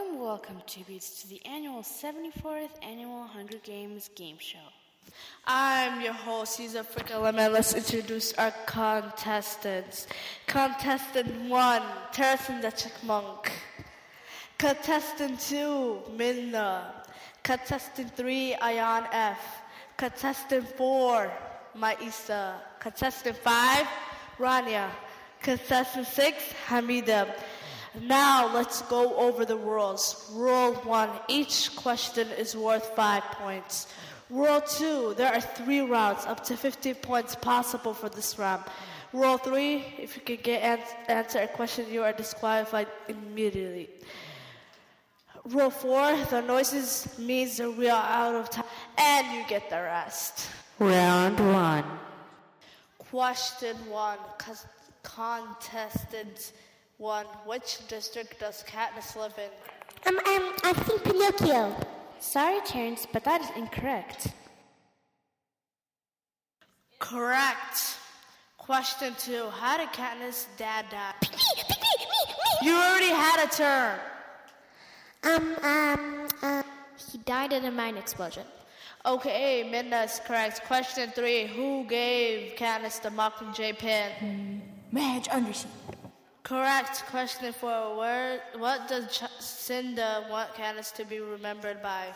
Welcome, welcome, to the annual 74th Annual Hunger Games Game Show. I'm your host, Caesar Flickerman. Let's introduce our contestants. Contestant one, Terracin the. Contestant two, Minna. Contestant three, Ayan F. Contestant four, Maisa. Contestant five, Rania. Contestant six, Hamida. Now let's go over the rules. Rule one each question is worth five points. Rule two there are three rounds, up to 50 points possible for this round. Rule three if you can get an- answer a question, you are disqualified immediately. Rule four the noises means that we are out of time and you get the rest. Round one. Question one contestants 1. Which district does Katniss live in? Um, um, I think Pinocchio. Sorry, Terrence, but that is incorrect. Correct. Question 2. How did Katniss' dad die? Pee pee pee pee me, me. You already had a turn. Um, um, um. he died in a mine explosion. Okay, Midnight's correct. Question 3. Who gave Katniss the Mockingjay pin? Hmm, Madge Anderson. Correct. Question four, where, what does Cinna want Katniss to be remembered by?